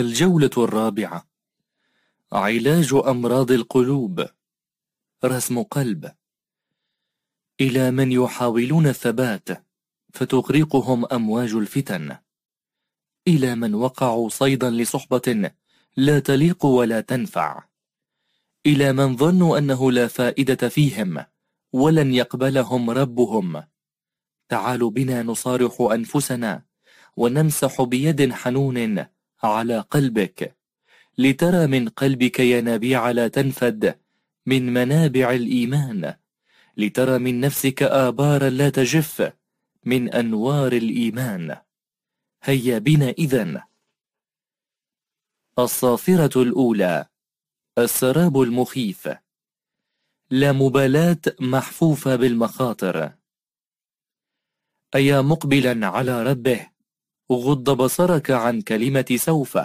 الجولة الرابعة. علاج أمراض القلوب. رسم قلب. إلى من يحاولون الثبات فتغرقهم أمواج الفتن. إلى من وقعوا صيدا لصحبة لا تليق ولا تنفع. إلى من ظنوا أنه لا فائدة فيهم ولن يقبلهم ربهم. تعالوا بنا نصارح أنفسنا ونمسح بيد حنون. على قلبك. لترى من قلبك ينابيع لا تنفد من منابع الإيمان. لترى من نفسك آبارا لا تجف من أنوار الإيمان. هيا بنا إذن. الصافرة الأولى السراب المخيف. لا مبالاة محفوفة بالمخاطر. أيا مقبلا على ربه؟ غض بصرك عن كلمة سوف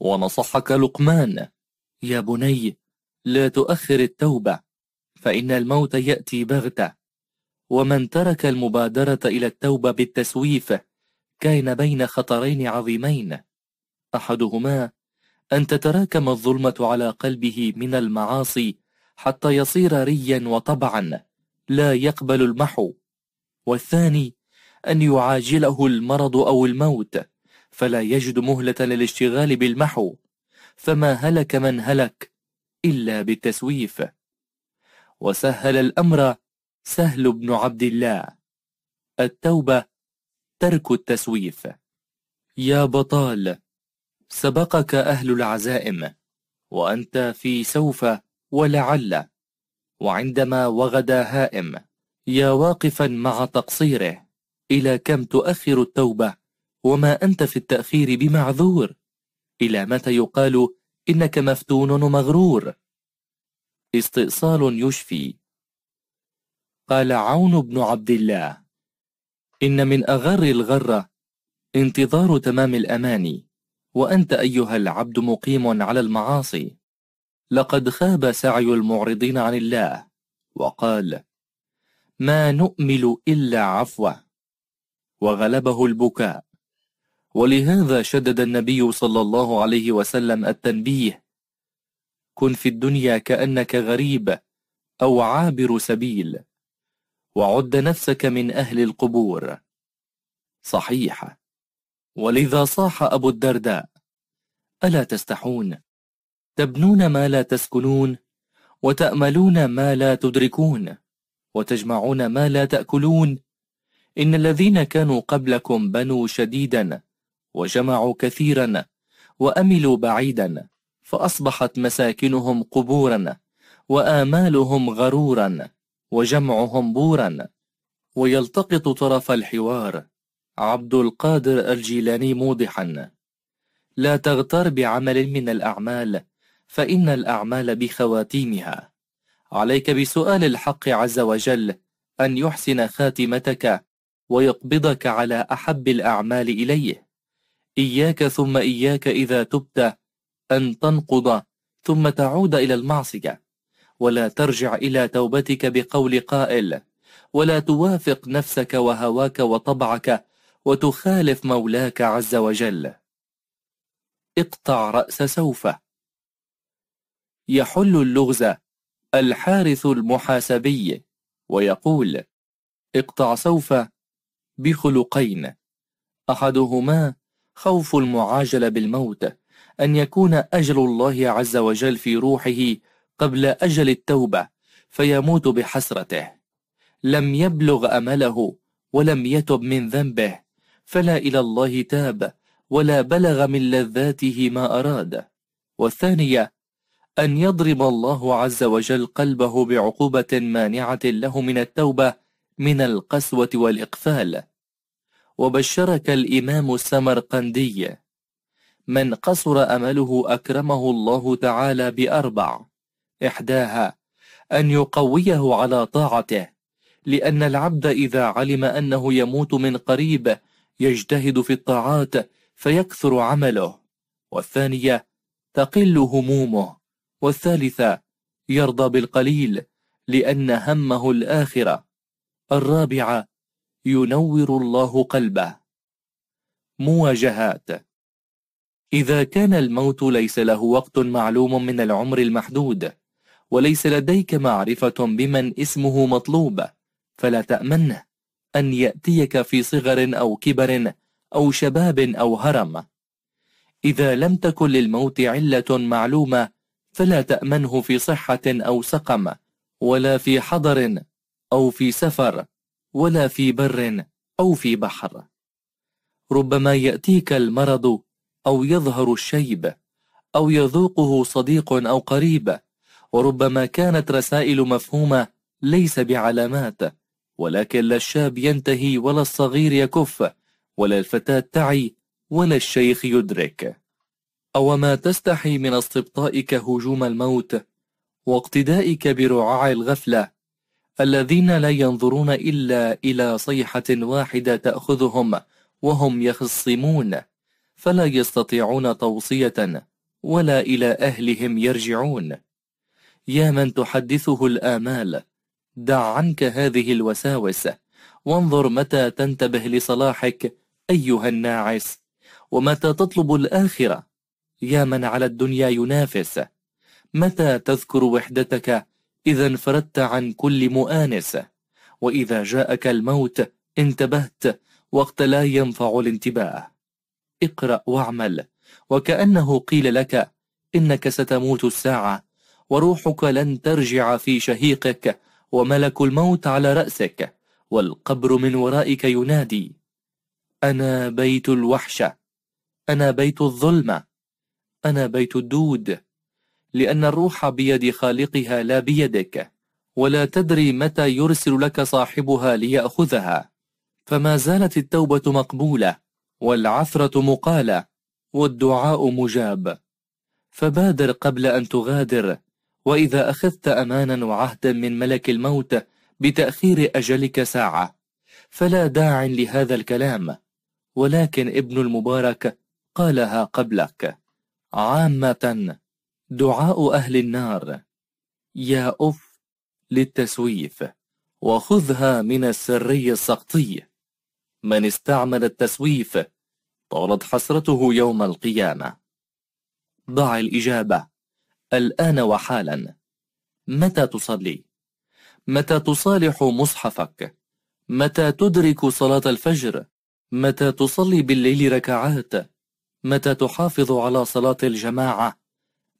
ونصحك لقمان. يا بني لا تؤخر التوبة فإن الموت يأتي بغتة. ومن ترك المبادرة إلى التوبة بالتسويف كان بين خطرين عظيمين. أحدهما أن تتراكم الظلمة على قلبه من المعاصي حتى يصير ريا وطبعا لا يقبل المحو. والثاني أن يعاجله المرض أو الموت فلا يجد مهلة للاشتغال بالمحو فما هلك من هلك إلا بالتسويف. وسهل الأمر سهل بن عبد الله. التوبة ترك التسويف. يا بطال سبقك أهل العزائم وأنت في سوف ولعل وعندما وغدا هائم يا واقفا مع تقصيره. إلى كم تؤخر التوبة؟ وما أنت في التأخير بمعذور؟ إلى متى يقال إنك مفتون ومغرور استئصال يشفي. قال عون بن عبد الله إن من أغر الغرة انتظار تمام الأماني وأنت أيها العبد مقيم على المعاصي. لقد خاب سعي المعرضين عن الله وقال ما نؤمل إلا عفوه. وغلبه البكاء. ولهذا شدد النبي صلى الله عليه وسلم التنبيه كن في الدنيا كأنك غريب أو عابر سبيل وعد نفسك من أهل القبور. صحيح. ولذا صاح أبو الدرداء ألا تستحون تبنون ما لا تسكنون وتأملون ما لا تدركون وتجمعون ما لا تأكلون إن الذين كانوا قبلكم بنوا شديدا وجمعوا كثيرا وأملوا بعيدا فأصبحت مساكنهم قبورا وآمالهم غرورا وجمعهم بورا. ويلتقط طرف الحوار عبد القادر الجيلاني موضحا. لا تغتر بعمل من الأعمال فإن الأعمال بخواتيمها. عليك بسؤال الحق عز وجل أن يحسن خاتمتك ويقبضك على أحب الأعمال إليه. إياك ثم إياك إذا تبت أن تنقض ثم تعود إلى المعصية. ولا ترجع إلى توبتك بقول قائل. ولا توافق نفسك وهواك وطبعك وتخالف مولاك عز وجل. اقطع رأس سوف. يحل اللغز الحارث المحاسبي ويقول اقطع سوف بخلقين. أحدهما خوف المعاجلة بالموت أن يكون أجل الله عز وجل في روحه قبل أجل التوبة فيموت بحسرته. لم يبلغ أمله ولم يتب من ذنبه فلا إلى الله تاب ولا بلغ من لذاته ما أراد. والثانية أن يضرب الله عز وجل قلبه بعقوبة مانعة له من التوبة من القسوة والإقفال. وبشرك الإمام السمرقندي من قصر أمله أكرمه الله تعالى بأربع. إحداها أن يقويه على طاعته لأن العبد إذا علم أنه يموت من قريب يجتهد في الطاعات فيكثر عمله. والثانية تقل همومه. والثالثة يرضى بالقليل لأن همه الآخرة. الرابعة ينور الله قلبه. مواجهات. إذا كان الموت ليس له وقت معلوم من العمر المحدود وليس لديك معرفة بمن اسمه مطلوب فلا تأمنه أن يأتيك في صغر أو كبر أو شباب أو هرم. إذا لم تكن للموت علة معلومة فلا تأمنه في صحة أو سقم ولا في حضر أو في سفر. ولا في بر أو في بحر. ربما يأتيك المرض أو يظهر الشيب أو يذوقه صديق أو قريب. وربما كانت رسائل مفهومة ليس بعلامات ولكن لا الشاب ينتهي ولا الصغير يكف ولا الفتاة تعي ولا الشيخ يدرك. أو ما تستحي من استبطائك هجوم الموت واقتدائك برعاع الغفلة الذين لا ينظرون إلا إلى صيحة واحدة تأخذهم وهم يخصمون فلا يستطيعون توصية ولا إلى أهلهم يرجعون. يا من تحدثه الآمال دع عنك هذه الوساوس وانظر متى تنتبه لصلاحك أيها الناعس ومتى تطلب الآخرة. يا من على الدنيا ينافس متى تذكر وحدتك إذا انفردت عن كل مؤانس وإذا جاءك الموت انتبهت وقت لا ينفع الانتباه. اقرأ واعمل وكأنه قيل لك إنك ستموت الساعة وروحك لن ترجع في شهيقك وملك الموت على رأسك والقبر من ورائك ينادي. أنا بيت الوحشة أنا بيت الظلمة أنا بيت الدود. لأن الروح بيد خالقها لا بيدك ولا تدري متى يرسل لك صاحبها ليأخذها. فما زالت التوبة مقبولة والعثرة مقالة والدعاء مجاب. فبادر قبل أن تغادر وإذا أخذت أمانا وعهدا من ملك الموت بتأخير أجلك ساعة. فلا داع لهذا الكلام ولكن ابن المبارك قالها قبلك. عامة دعاء أهل النار يا أف للتسويف وخذها من السري السقطي من استعمل التسويف طالت حسرته يوم القيامة ضع الإجابة الآن وحالا متى تصلي؟ متى تصالح مصحفك؟ متى تدرك صلاة الفجر؟ متى تصلي بالليل ركعات؟ متى تحافظ على صلاة الجماعة؟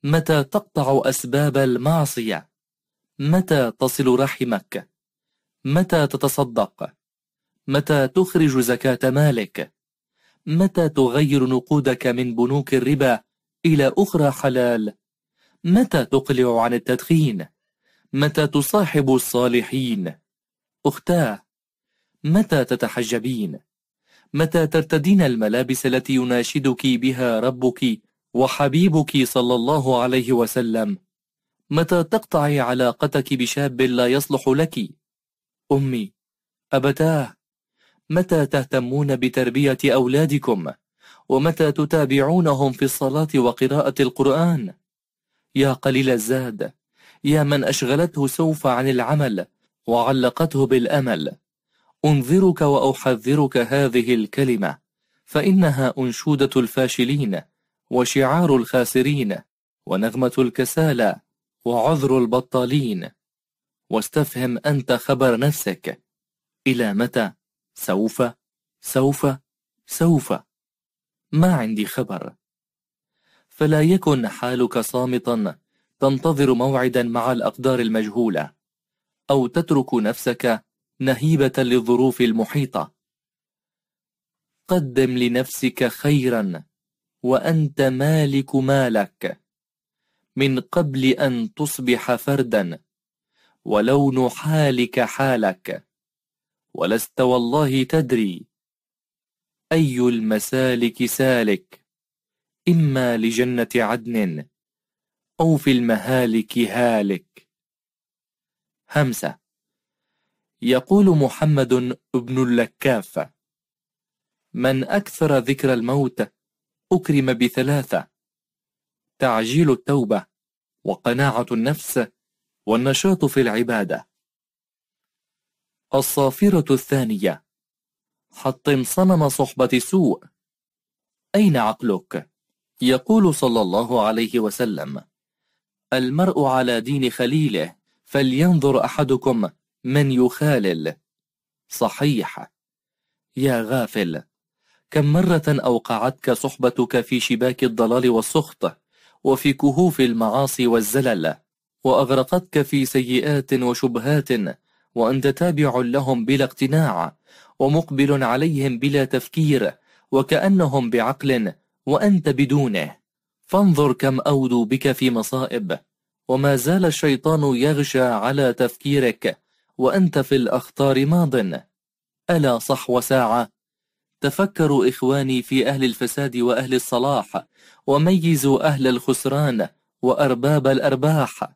متى تقطع أسباب المعصية؟ متى تصل رحمك؟ متى تتصدق؟ متى تخرج زكاة مالك؟ متى تغير نقودك من بنوك الربا إلى أخرى حلال؟ متى تقلع عن التدخين؟ متى تصاحب الصالحين؟ أختاه متى تتحجبين؟ متى ترتدين الملابس التي يناشدك بها ربك وحبيبك صلى الله عليه وسلم؟ متى تقطعي علاقتك بشاب لا يصلح لك؟ أمي أبتاه متى تهتمون بتربية أولادكم؟ ومتى تتابعونهم في الصلاة وقراءة القرآن؟ يا قليل الزاد يا من أشغلته سوف عن العمل وعلقته بالأمل أنذرك وأحذرك هذه الكلمة فإنها أنشودة الفاشلين وشعار الخاسرين ونغمة الكسالى وعذر البطالين. واستفهم أنت خبر نفسك. إلى متى؟ سوف سوف سوف. ما عندي خبر. فلا يكن حالك صامتا تنتظر موعدا مع الأقدار المجهولة أو تترك نفسك نهيبة للظروف المحيطة. قدم لنفسك خيرا. وأنت مالك مالك. من قبل أن تصبح فردا ولون حالك حالك. ولست والله تدري أي المسالك سالك. إما لجنة عدن أو في المهالك هالك. همسة. يقول محمد بن اللكاف من أكثر ذكر الموت أكرم بثلاثة. تعجيل التوبة وقناعة النفس والنشاط في العبادة. الصافرة الثانية. حطم صنم صحبة سوء أين عقلك؟ يقول صلى الله عليه وسلم. المرء على دين خليله فلينظر أحدكم من يخالل. صحيح. يا غافل. كم مرة أوقعتك صحبتك في شباك الضلال والسخط وفي كهوف المعاصي والزلل وأغرقتك في سيئات وشبهات وأنت تابع لهم بلا اقتناع ومقبل عليهم بلا تفكير وكأنهم بعقل وأنت بدونه. فانظر كم أودوا بك في مصائب وما زال الشيطان يغشى على تفكيرك وأنت في الأخطار ماض. ألا صح ساعة تفكروا إخواني في أهل الفساد وأهل الصلاح وميزوا أهل الخسران وأرباب الأرباح.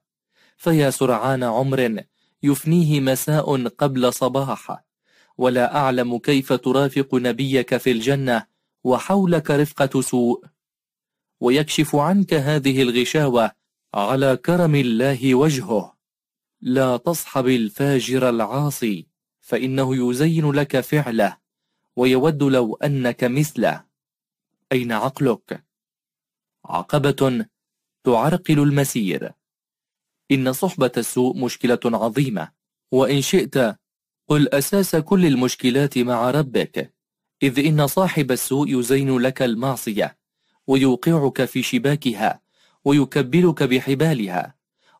فيا سرعان عمر يفنيه مساء قبل صباح. ولا أعلم كيف ترافق نبيك في الجنة وحولك رفقة سوء. ويكشف عنك هذه الغشاوة على كرم الله وجهه. لا تصحب الفاجر العاصي فإنه يزين لك فعله. ويود لو أنك مثله أين عقلك؟ عقبة تعرقل المسير. إن صحبة السوء مشكلة عظيمة وإن شئت قل أساس كل المشكلات مع ربك. إذ إن صاحب السوء يزين لك المعصية ويوقعك في شباكها ويكبلك بحبالها.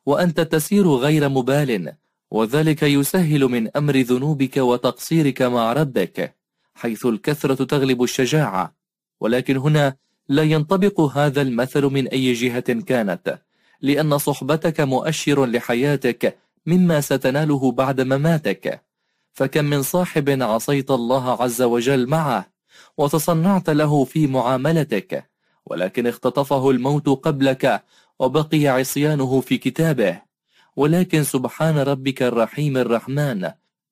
وأنت تسير غير مبال وذلك يسهل من أمر ذنوبك وتقصيرك مع ربك. حيث الكثرة تغلب الشجاعة ولكن هنا لا ينطبق هذا المثل من أي جهة كانت لأن صحبتك مؤشر لحياتك مما ستناله بعد مماتك. فكم من صاحب عصيت الله عز وجل معه وتصنعت له في معاملتك ولكن اختطفه الموت قبلك وبقي عصيانه في كتابه. ولكن سبحان ربك الرحيم الرحمن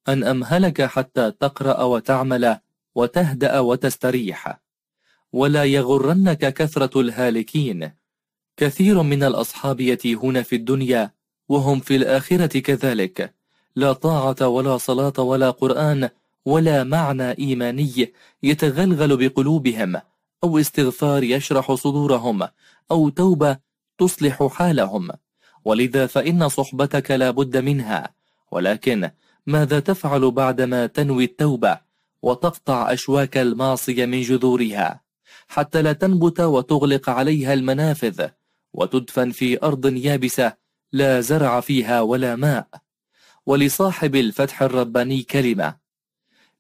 أن أمهلك حتى تقرأ وتعمل وتهدأ وتستريح. ولا يغرنك كثرة الهالكين. كثير من الأصحاب يتيهون في الدنيا وهم في الآخرة كذلك. لا طاعة ولا صلاة ولا قرآن ولا معنى إيماني يتغلغل بقلوبهم أو استغفار يشرح صدورهم أو توبة تصلح حالهم. ولذا فإن صحبتك لا بد منها. ولكن ماذا تفعل بعدما تنوي التوبة؟ وتقطع أشواك المعصية من جذورها حتى لا تنبت وتغلق عليها المنافذ وتدفن في أرض يابسة لا زرع فيها ولا ماء. ولصاحب الفتح الرباني كلمة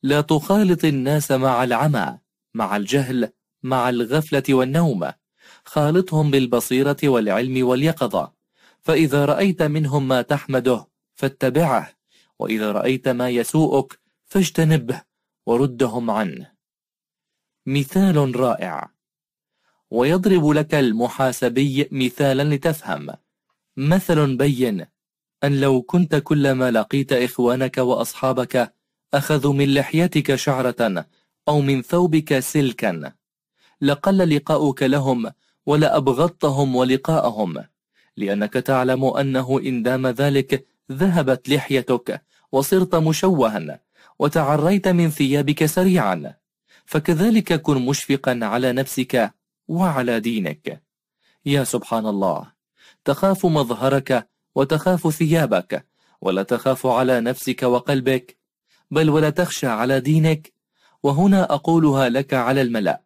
لا تخالط الناس مع العمى مع الجهل مع الغفلة والنوم. خالطهم بالبصيرة والعلم واليقظة. فإذا رأيت منهم ما تحمده فاتبعه وإذا رأيت ما يسوءك فاجتنبه. وردهم عنه. مثال رائع. ويضرب لك المحاسبي مثالا لتفهم. مثل بين أن لو كنت كلما لقيت إخوانك وأصحابك أخذوا من لحيتك شعرة أو من ثوبك سلكا لقل لقاؤك لهم ولأبغضتهم ولقاءهم لأنك تعلم أنه إن دام ذلك ذهبت لحيتك وصرت مشوها. وتعريت من ثيابك سريعا فكذلك كن مشفقا على نفسك وعلى دينك. يا سبحان الله تخاف مظهرك وتخاف ثيابك ولا تخاف على نفسك وقلبك بل ولا تخشى على دينك. وهنا أقولها لك على الملأ.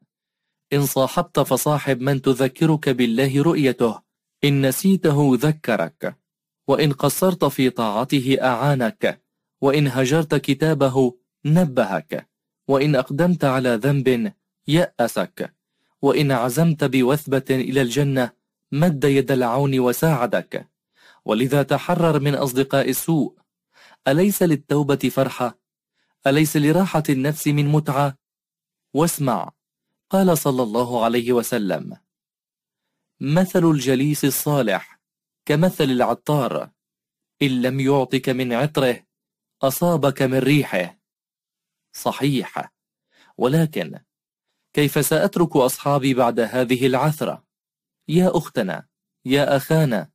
إن صاحبت فصاحب من تذكرك بالله رؤيته إن نسيته ذكرك. وإن قصرت في طاعته أعانك. وإن هجرت كتابه نبهك وإن أقدمت على ذنب يأسك وإن عزمت بوثبة إلى الجنة مد يد العون وساعدك ولذا تحرر من أصدقاء السوء أليس للتوبة فرحة؟ أليس لراحة النفس من متعة؟ واسمع قال صلى الله عليه وسلم مثل الجليس الصالح كمثل العطار إن لم يعطك من عطره أصابك من ريحه صحيح ولكن كيف سأترك أصحابي بعد هذه العثرة؟ يا أختنا يا أخانا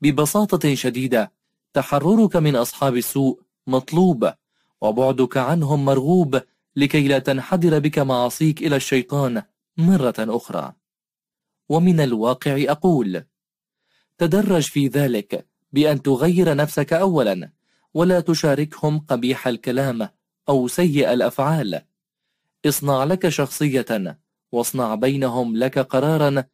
ببساطة شديدة تحررك من أصحاب السوء مطلوب وبعدك عنهم مرغوب لكي لا تنحدر بك معاصيك إلى الشيطان مرة أخرى ومن الواقع أقول تدرج في ذلك بأن تغير نفسك أولا ولا تشاركهم قبيح الكلام أو سيء الأفعال. اصنع لك شخصية واصنع بينهم لك قرارا.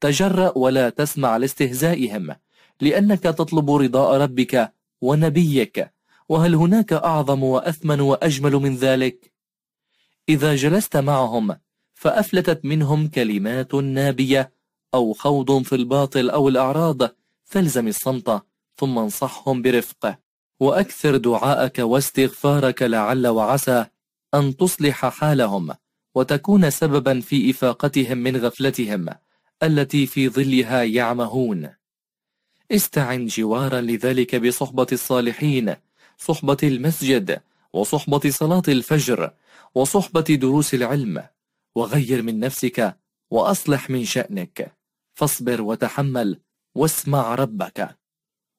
تجرأ ولا تسمع لاستهزائهم لأنك تطلب رضاء ربك ونبيك. وهل هناك أعظم وأثمن وأجمل من ذلك؟ إذا جلست معهم فأفلتت منهم كلمات نابية أو خوض في الباطل أو الأعراض فالزم الصمت ثم انصحهم برفق وأكثر دعاءك واستغفارك لعل وعسى أن تصلح حالهم وتكون سببا في إفاقتهم من غفلتهم التي في ظلها يعمهون. استعن جوارا لذلك بصحبة الصالحين صحبة المسجد وصحبة صلاة الفجر وصحبة دروس العلم. وغير من نفسك وأصلح من شأنك. فاصبر وتحمل واسمع ربك.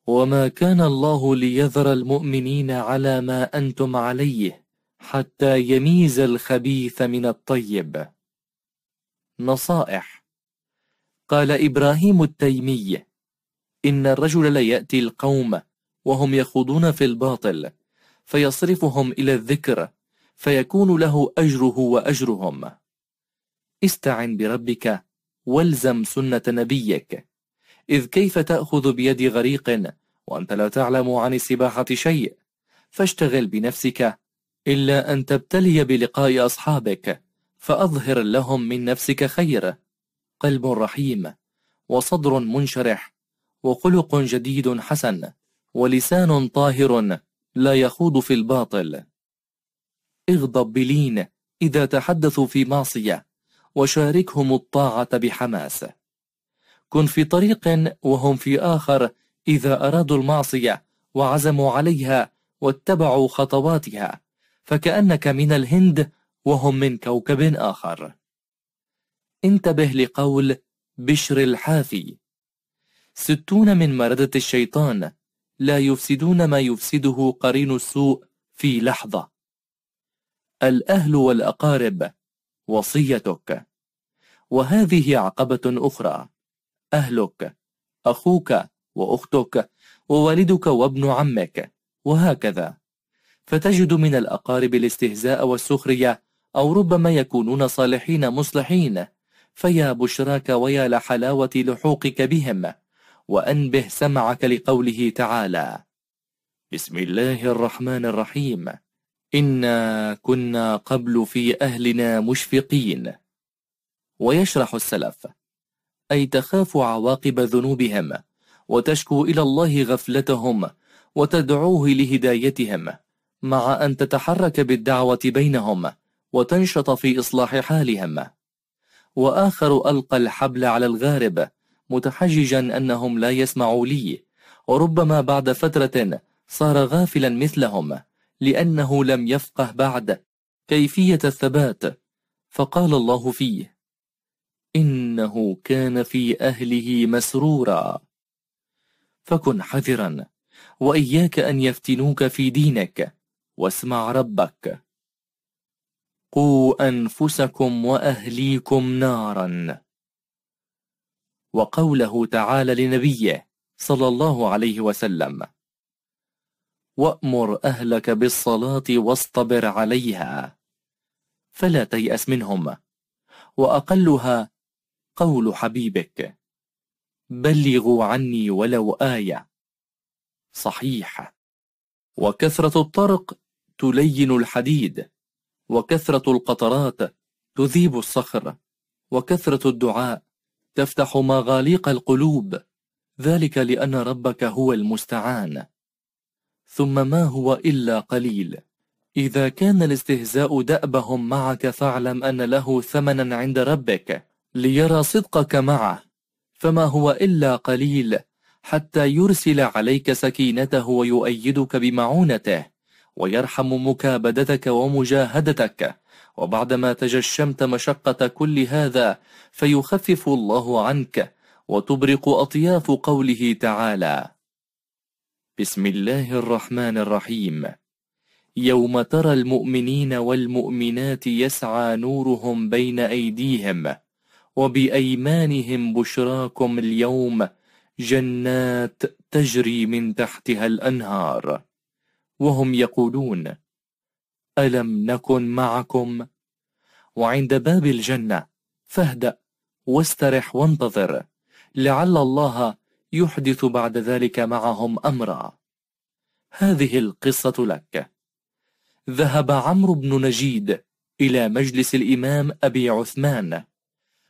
وما كان الله ليذر المؤمنين على ما أنتم عليه حتى يميز الخبيث من الطيب. نصائح. قال إبراهيم التيمي إن الرجل ليأتي القوم وهم يخوضون في الباطل فيصرفهم إلى الذكر فيكون له أجره وأجرهم. استعن بربك والزم سنة نبيك. إذ كيف تأخذ بيد غريق وأنت لا تعلم عن السباحة شيء؟ فاشتغل بنفسك إلا أن تبتلي بلقاء أصحابك فأظهر لهم من نفسك خير. قلب رحيم وصدر منشرح وخلق جديد حسن ولسان طاهر لا يخوض في الباطل. اغضب بلين إذا تحدثوا في معصية وشاركهم الطاعة بحماس. كن في طريق وهم في آخر إذا أرادوا المعصية وعزموا عليها واتبعوا خطواتها فكأنك من الهند وهم من كوكب آخر. انتبه لقول بشر الحافي ستون من مردة الشيطان لا يفسدون ما يفسده قرين السوء في لحظة. الأهل والأقارب وصيتك. وهذه عقبة أخرى أهلك أخوك وأختك ووالدك وابن عمك وهكذا. فتجد من الأقارب الاستهزاء والسخرية أو ربما يكونون صالحين مصلحين. فيا بشراك ويا لحلاوة لحوقك بهم وأنبه سمعك لقوله تعالى بسم الله الرحمن الرحيم. إنا كنا قبل في أهلنا مشفقين. ويشرح السلف أي تخاف عواقب ذنوبهم وتشكو إلى الله غفلتهم وتدعوه لهدايتهم مع أن تتحرك بالدعوة بينهم وتنشط في إصلاح حالهم. وآخر ألقى الحبل على الغارب متحججا أنهم لا يسمعوا لي. وربما بعد فترة صار غافلا مثلهم لأنه لم يفقه بعد كيفية الثبات. فقال الله فيه إنه كان في أهله مسرورا. فكن حذرا وإياك أن يفتنوك في دينك واسمع ربك. قوا أنفسكم وأهليكم نارا. وقوله تعالى لنبيه صلى الله عليه وسلم وأمر أهلك بالصلاة واصطبر عليها. فلا تيأس منهم وأقلها قول حبيبك بلغوا عني ولو آية. صحيح. وكثرة الطرق تلين الحديد وكثرة القطرات تذيب الصخر وكثرة الدعاء تفتح مغاليق القلوب. ذلك لأن ربك هو المستعان. ثم ما هو إلا قليل. إذا كان الاستهزاء دأبهم معك فاعلم أن له ثمنا عند ربك. ليرى صدقك معه فما هو إلا قليل حتى يرسل عليك سكينته ويؤيدك بمعونته ويرحم مكابدتك ومجاهدتك. وبعدما تجشمت مشقة كل هذا فيخفف الله عنك وتبرق أطياف قوله تعالى بسم الله الرحمن الرحيم. يوم ترى المؤمنين والمؤمنات يسعى نورهم بين أيديهم وبأيمانهم بشراكم اليوم جنات تجري من تحتها الأنهار. وهم يقولون ألم نكن معكم؟ وعند باب الجنة فاهدأ واسترح وانتظر لعل الله يحدث بعد ذلك معهم أمرا. هذه القصة لك. ذهب عمرو بن نجيد إلى مجلس الإمام أبي عثمان.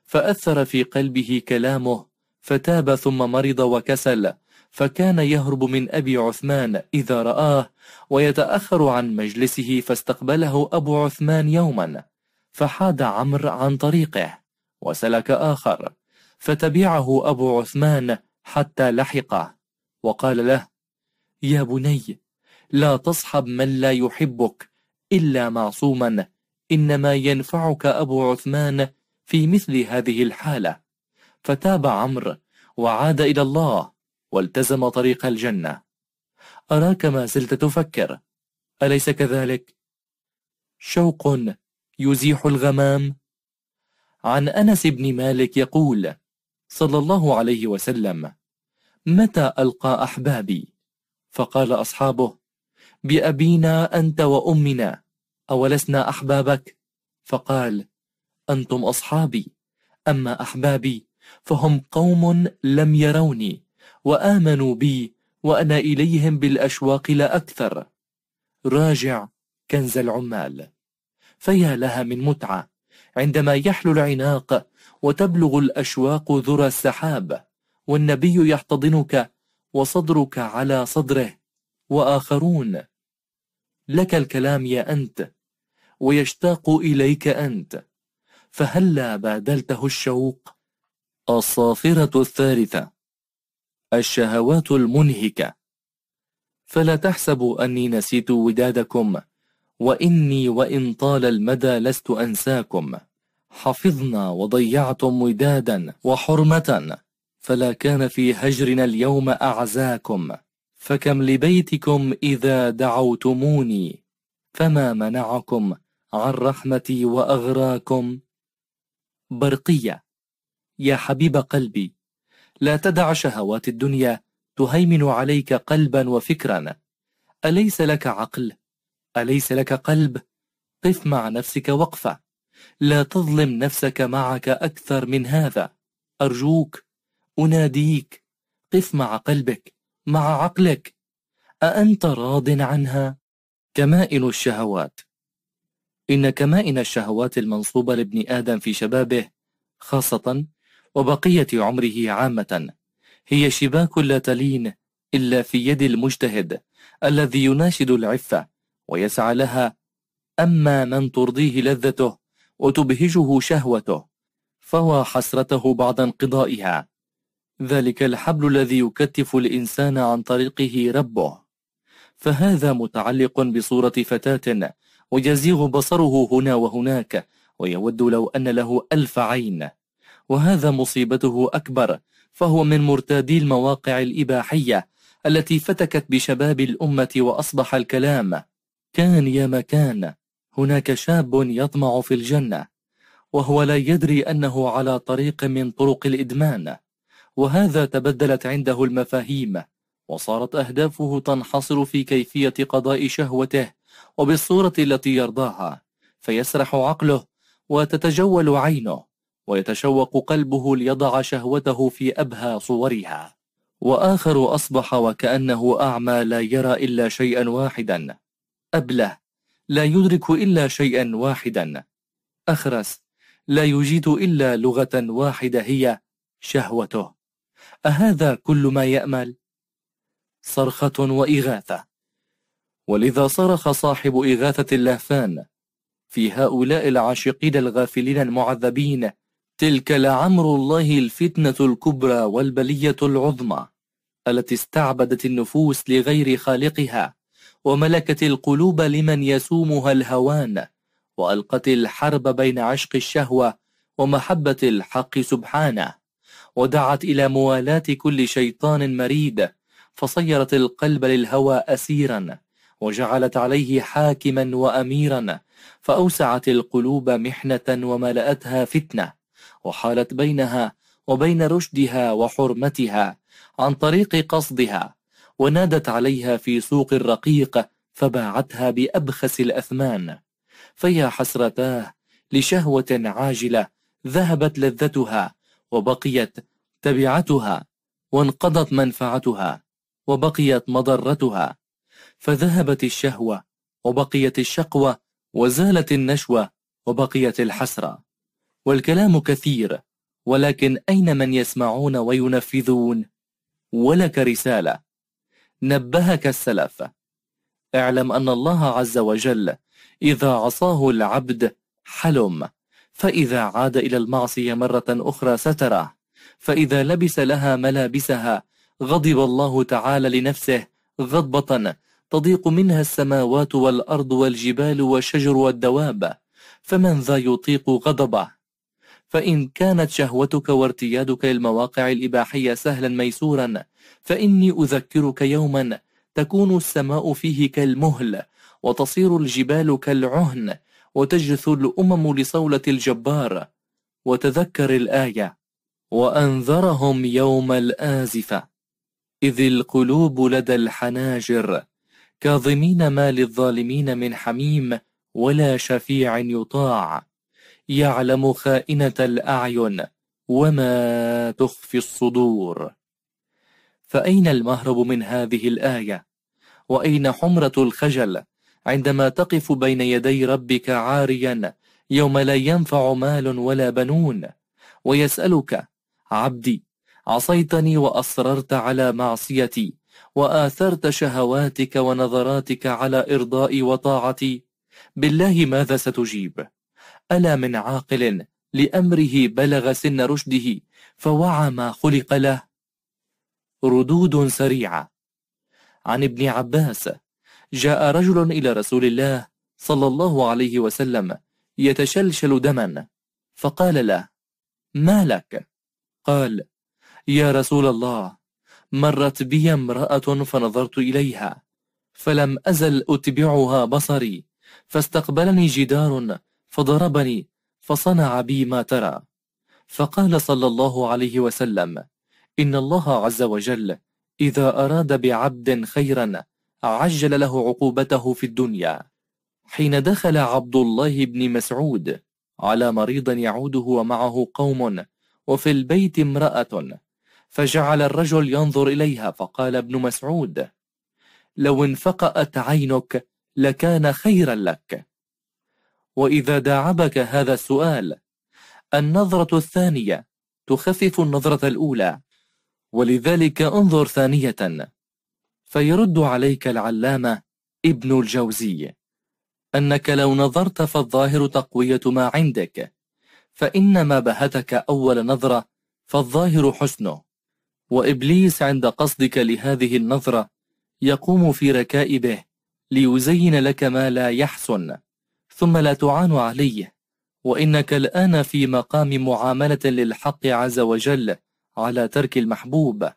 فأثر في قلبه كلامه فتاب ثم مرض وكسل فكان يهرب من أبي عثمان إذا رآه ويتأخر عن مجلسه فاستقبله أبو عثمان يوما فحاد عمرو عن طريقه وسلك آخر فتبعه أبو عثمان حتى لحقه وقال له يا بني لا تصحب من لا يحبك إلا معصوما إنما ينفعك أبو عثمان في مثل هذه الحالة فتاب عمرو وعاد إلى الله والتزم طريق الجنة أراك ما زلت تفكر أليس كذلك؟ شوق يزيح الغمام عن أنس بن مالك يقول صلى الله عليه وسلم متى ألقى أحبابي؟ فقال أصحابه بأبينا أنت وأمنا أولسنا أحبابك؟ فقال أنتم أصحابي أما أحبابي فهم قوم لم يروني وآمنوا بي وأنا إليهم بالأشواق لا أكثر. راجع كنز العمال. فيا لها من متعة عندما يحلو العناق وتبلغ الأشواق ذرى السحاب والنبي يحتضنك وصدرك على صدره. وآخرون لك الكلام يا أنت ويشتاق إليك أنت. فهلا بادلته الشوق. الصافرة الثالثة. الشهوات المنهكة. فلا تحسبوا أني نسيت ودادكم وإني وإن طال المدى لست أنساكم. حفظنا وضيعتم ودادا وحرمة فلا كان في هجرنا اليوم أعزاكم. فكم لبيتكم إذا دعوتموني؟ فما منعكم عن رحمتي وأغراكم؟ برقية. يا حبيب قلبي لا تدع شهوات الدنيا تهيمن عليك قلبا وفكرا. أليس لك عقل؟ أليس لك قلب؟ قف مع نفسك وقفة. لا تظلم نفسك معك أكثر من هذا. أرجوك أناديك. قف مع قلبك مع عقلك. أأنت راض عنها؟ كمائن الشهوات. إن كمائن الشهوات المنصوبة لابن آدم في شبابه خاصة وبقية عمره عامة هي شباك لا تلين إلا في يد المجتهد الذي يناشد العفة ويسعى لها أما من ترضيه لذته وتبهجه شهوته فهو حسرته بعد انقضائها. ذلك الحبل الذي يكتف الإنسان عن طريقه ربه. فهذا متعلق بصورة فتاة ويزيغ بصره هنا وهناك ويود لو أن له ألف عين. وهذا مصيبته أكبر فهو من مرتادي المواقع الإباحية التي فتكت بشباب الأمة وأصبح الكلام. كان يا مكان هناك شاب يطمع في الجنة وهو لا يدري أنه على طريق من طرق الإدمان. وهذا تبدلت عنده المفاهيم وصارت أهدافه تنحصر في كيفية قضاء شهوته. وبالصورة التي يرضاها فيسرح عقله وتتجول عينه ويتشوق قلبه ليضع شهوته في أبهى صورها. وآخر أصبح وكأنه أعمى لا يرى إلا شيئا واحدا. أبله لا يدرك إلا شيئا واحدا. أخرس لا يجيد إلا لغة واحدة هي شهوته. أهذا كل ما يأمل؟ صرخة وإغاثة. ولذا صرخ صاحب إغاثة اللهفان في هؤلاء العاشقين الغافلين المعذبين تلك لعمر الله الفتنة الكبرى والبلية العظمى التي استعبدت النفوس لغير خالقها وملكت القلوب لمن يسومها الهوان وألقت الحرب بين عشق الشهوة ومحبة الحق سبحانه ودعت إلى موالاة كل شيطان مريد فصيرت القلب للهوى أسيرا. وجعلت عليه حاكما وأميرا فأوسعت القلوب محنة وملأتها فتنة وحالت بينها وبين رشدها وحرمتها عن طريق قصدها ونادت عليها في سوق الرقيق فباعتها بأبخس الأثمان. فيا حسرتاه لشهوة عاجلة ذهبت لذتها وبقيت تبعتها وانقضت منفعتها وبقيت مضرتها. فذهبت الشهوة وبقيت الشقوة وزالت النشوة وبقيت الحسرة. والكلام كثير ولكن أين من يسمعون وينفذون؟ ولك رسالة. نبهك السلف. اعلم أن الله عز وجل إذا عصاه العبد حلم فإذا عاد إلى المعصية مرة أخرى ستره. فإذا لبس لها ملابسها غضب الله تعالى لنفسه غضبة تضيق منها السماوات والأرض والجبال والشجر والدواب فمن ذا يطيق غضبه؟ فإن كانت شهوتك وارتيادك للمواقع الإباحية سهلا ميسورا فإني أذكرك يوما تكون السماء فيه كالمهل وتصير الجبال كالعهن وتجث الأمم لصولة الجبار. وتذكر الآية وأنذرهم يوم الآزفة إذ القلوب لدى الحناجر. كاظمين ما للظالمين من حميم ولا شفيع يطاع. يعلم خائنة الأعين وما تخفي الصدور. فأين المهرب من هذه الآية؟ وأين حمرة الخجل عندما تقف بين يدي ربك عاريا يوم لا ينفع مال ولا بنون؟ ويسألك عبدي عصيتني وأصررت على معصيتي وآثرت شهواتك ونظراتك على إرضاء وطاعتي. بالله ماذا ستجيب؟ ألا من عاقل لأمره بلغ سن رشده فوعى ما خلق له. ردود سريعة. عن ابن عباس. جاء رجل إلى رسول الله صلى الله عليه وسلم يتشلشل دما فقال له ما لك؟ قال يا رسول الله مرت بي امرأة فنظرت إليها فلم أزل أتبعها بصري فاستقبلني جدار فضربني فصنع بي ما ترى. فقال صلى الله عليه وسلم إن الله عز وجل إذا أراد بعبد خيرا عجل له عقوبته في الدنيا. حين دخل عبد الله بن مسعود على مريض يعوده ومعه قوم وفي البيت امرأة فجعل الرجل ينظر إليها فقال ابن مسعود لو انفقأت عينك لكان خيرا لك. وإذا داعبك هذا السؤال النظرة الثانية تخفف النظرة الأولى ولذلك انظر ثانية. فيرد عليك العلامة ابن الجوزي أنك لو نظرت فالظاهر تقوية ما عندك فإن ما بهتك أول نظرة فالظاهر حسنه. وإبليس عند قصدك لهذه النظرة يقوم في ركائبه ليزين لك ما لا يحسن ثم لا تعان عليه وإنك الآن في مقام معاملة للحق عز وجل على ترك المحبوب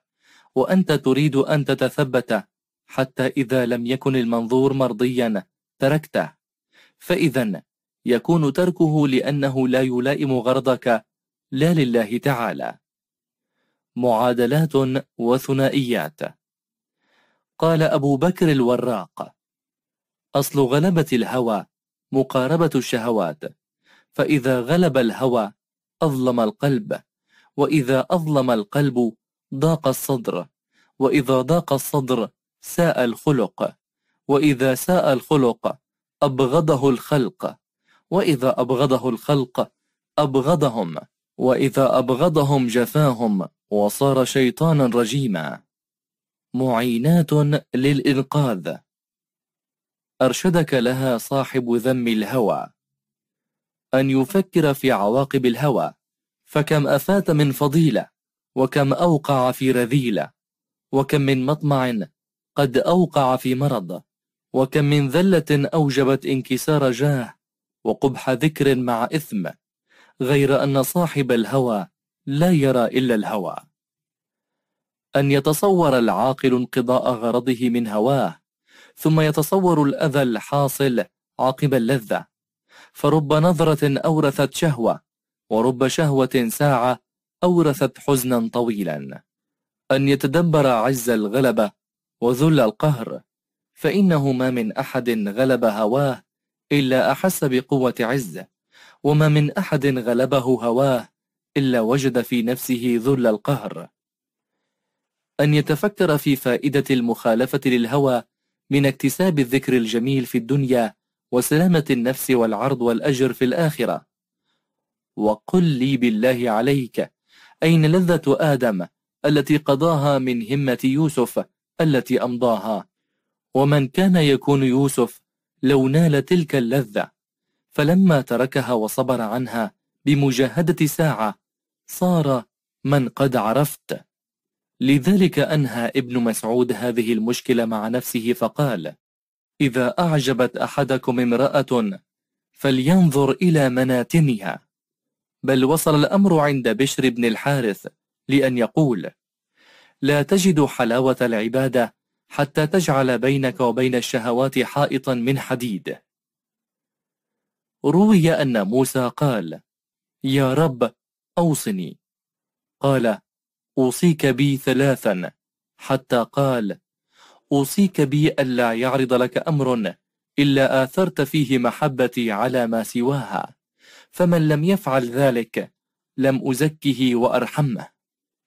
وأنت تريد أن تتثبت حتى إذا لم يكن المنظور مرضيا تركته. فإذا يكون تركه لأنه لا يلائم غرضك لا لله تعالى. معادلات وثنائيات. قال أبو بكر الوراق أصل غلبة الهوى مقاربة الشهوات فإذا غلب الهوى أظلم القلب وإذا أظلم القلب ضاق الصدر وإذا ضاق الصدر ساء الخلق وإذا ساء الخلق أبغضه الخلق وإذا أبغضه الخلق أبغضهم. وإذا أبغضهم جفاهم وصار شيطانا رجيما. معينات للإنقاذ. أرشدك لها صاحب ذم الهوى. أن يفكر في عواقب الهوى. فكم أفات من فضيلة وكم أوقع في رذيلة. وكم من مطمع قد أوقع في مرض. وكم من ذلة أوجبت انكسار جاه. وقبح ذكر مع إثم. غير أن صاحب الهوى لا يرى إلا الهوى. أن يتصور العاقل انقضاء غرضه من هواه ثم يتصور الأذى الحاصل عقب اللذة. فرب نظرة أورثت شهوة ورب شهوة ساعة أورثت حزنا طويلا. أن يتدبر عز الغلبة وذل القهر فإنه ما من أحد غلب هواه إلا أحس بقوة عزه. وما من أحد غلبه هواه إلا وجد في نفسه ذل القهر. أن يتفكر في فائدة المخالفة للهوى من اكتساب الذكر الجميل في الدنيا وسلامة النفس والعرض والأجر في الآخرة. وقل لي بالله عليك أين لذة آدم التي قضاها من همة يوسف التي أمضاها؟ ومن كان يكون يوسف لو نال تلك اللذة؟ فلما تركها وصبر عنها بمجاهدة ساعة صار من قد عرفت. لذلك أنهى ابن مسعود هذه المشكلة مع نفسه فقال إذا أعجبت أحدكم امرأة فلينظر إلى مناتنها. بل وصل الأمر عند بشر بن الحارث لأن يقول لا تجد حلاوة العبادة حتى تجعل بينك وبين الشهوات حائطا من حديد. روي أن موسى قال يا رب أوصني. قال أوصيك بي ثلاثا. حتى قال أوصيك بي ألا يعرض لك أمر إلا آثرت فيه محبتي على ما سواها. فمن لم يفعل ذلك لم أزكه وأرحمه.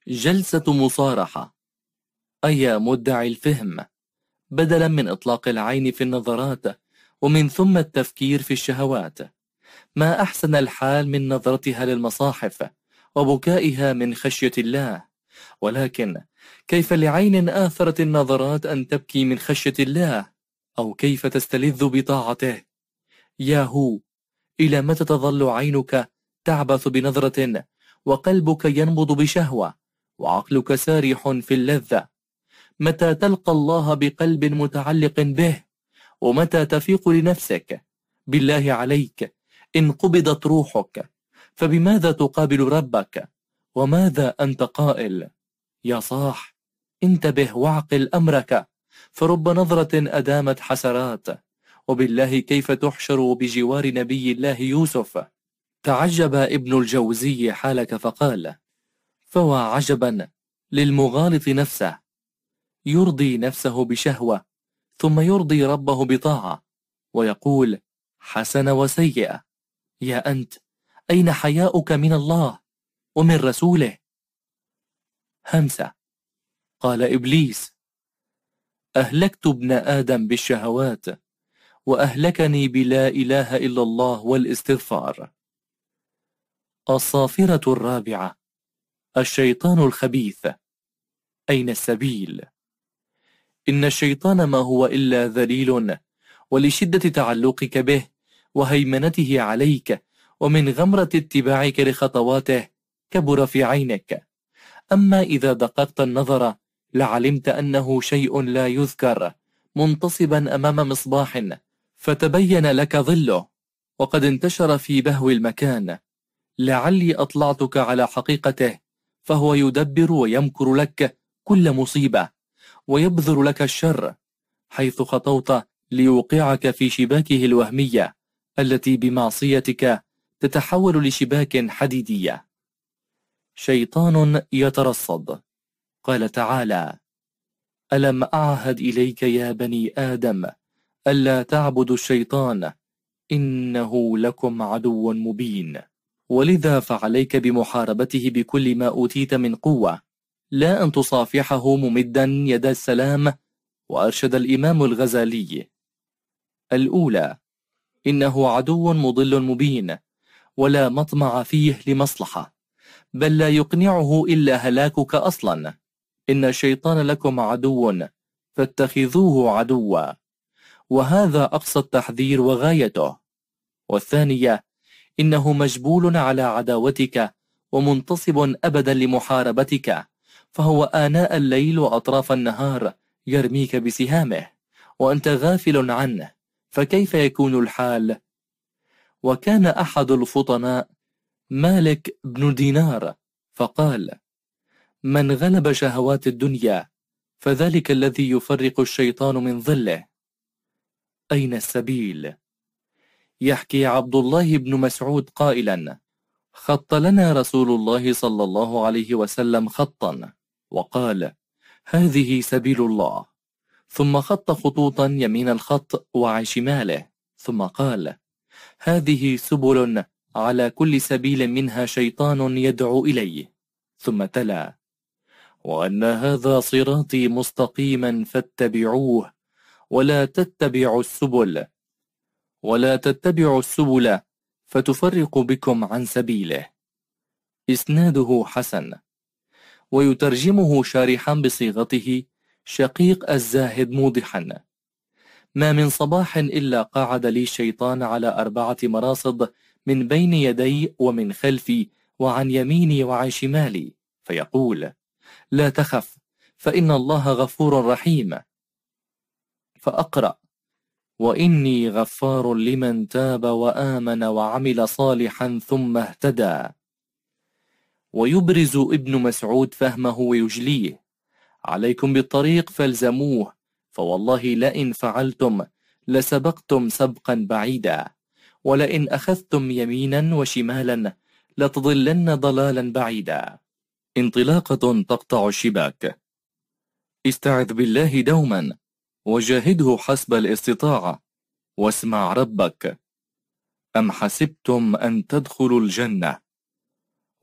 جلسة مصارحة. أي مدعي الفهم. بدلا من إطلاق العين في النظرات. ومن ثم التفكير في الشهوات. ما أحسن الحال من نظرتها للمصاحف وبكائها من خشية الله. ولكن كيف لعين آثرت النظرات أن تبكي من خشية الله؟ أو كيف تستلذ بطاعته؟ يا هو إلى متى تظل عينك تعبث بنظرة وقلبك ينبض بشهوة وعقلك سارح في اللذة؟ متى تلقى الله بقلب متعلق به؟ ومتى تفيق لنفسك؟ بالله عليك. إن قبضت روحك. فبماذا تقابل ربك؟ وماذا أنت قائل؟ يا صاح انتبه واعقل أمرك. فرب نظرة أدامت حسرات. وبالله كيف تحشر بجوار نبي الله يوسف؟ تعجب ابن الجوزي حالك فقال فوا عجبا للمغالط نفسه. يرضي نفسه بشهوة. ثم يرضي ربه بطاعة ويقول حسن وسيئة. يا أنت أين حياؤك من الله ومن رسوله؟ همسة. قال إبليس أهلكت ابن آدم بالشهوات وأهلكني بلا إله إلا الله والاستغفار. الصافرة الرابعة الشيطان الخبيث. أين السبيل؟ إن الشيطان ما هو إلا ذليل ولشدة تعلقك به وهيمنته عليك ومن غمرة اتباعك لخطواته كبر في عينك. أما إذا دققت النظر لعلمت أنه شيء لا يذكر منتصبا أمام مصباح فتبين لك ظله. وقد انتشر في بهو المكان. لعلي أطلعتك على حقيقته فهو يدبر ويمكر لك كل مصيبة. ويبذر لك الشر حيث خطوت ليوقعك في شباكه الوهمية التي بمعصيتك تتحول لشباك حديدية. شيطان يترصد. قال تعالى ألم أعهد إليك يا بني آدم ألا تعبدوا الشيطان؟ إنه لكم عدو مبين. ولذا فعليك بمحاربته بكل ما أوتيت من قوة. لا أن تصافحه ممدا يد السلام وأرشد الإمام الغزالي. الأولى إنه عدو مضل مبين ولا مطمع فيه لمصلحة بل لا يقنعه إلا هلاكك أصلا. إن الشيطان لكم عدو فاتخذوه عدوا. وهذا أقصى التحذير وغايته. والثانية إنه مجبول على عداوتك ومنتصب أبدا لمحاربتك. فهو آناء الليل وأطراف النهار يرميك بسهامه وأنت غافل عنه فكيف يكون الحال؟ وكان أحد الفطناء مالك بن دينار فقال من غلب شهوات الدنيا فذلك الذي يفرق الشيطان من ظله أين السبيل؟ يحكي عبد الله بن مسعود قائلا خط لنا رسول الله صلى الله عليه وسلم خطا وقال هذه سبيل الله. ثم خط خطوطا يمين الخط وعن شماله ثم قال هذه سبل على كل سبيل منها شيطان يدعو إليه. ثم تلا وأن هذا صراطي مستقيما فاتبعوه ولا تتبعوا السبل. ولا تتبعوا السبل فتفرق بكم عن سبيله. إسناده حسن. ويترجمه شارحا بصيغته شقيق الزاهد موضحا. ما من صباح إلا قعد لي الشيطان على أربعة مراصد من بين يدي ومن خلفي وعن يميني وعن شمالي فيقول لا تخف فإن الله غفور رحيم. فأقرأ وإني غفار لمن تاب وآمن وعمل صالحا ثم اهتدى. ويبرز ابن مسعود فهمه ويجليه. عليكم بالطريق فالزموه فوالله لئن فعلتم لسبقتم سبقا بعيدا. ولئن أخذتم يمينا وشمالا لتضلن ضلالا بعيدا. انطلاقة تقطع الشباك. استعذ بالله دوما وجاهده حسب الاستطاعة واسمع ربك. أم حسبتم أن تدخلوا الجنة؟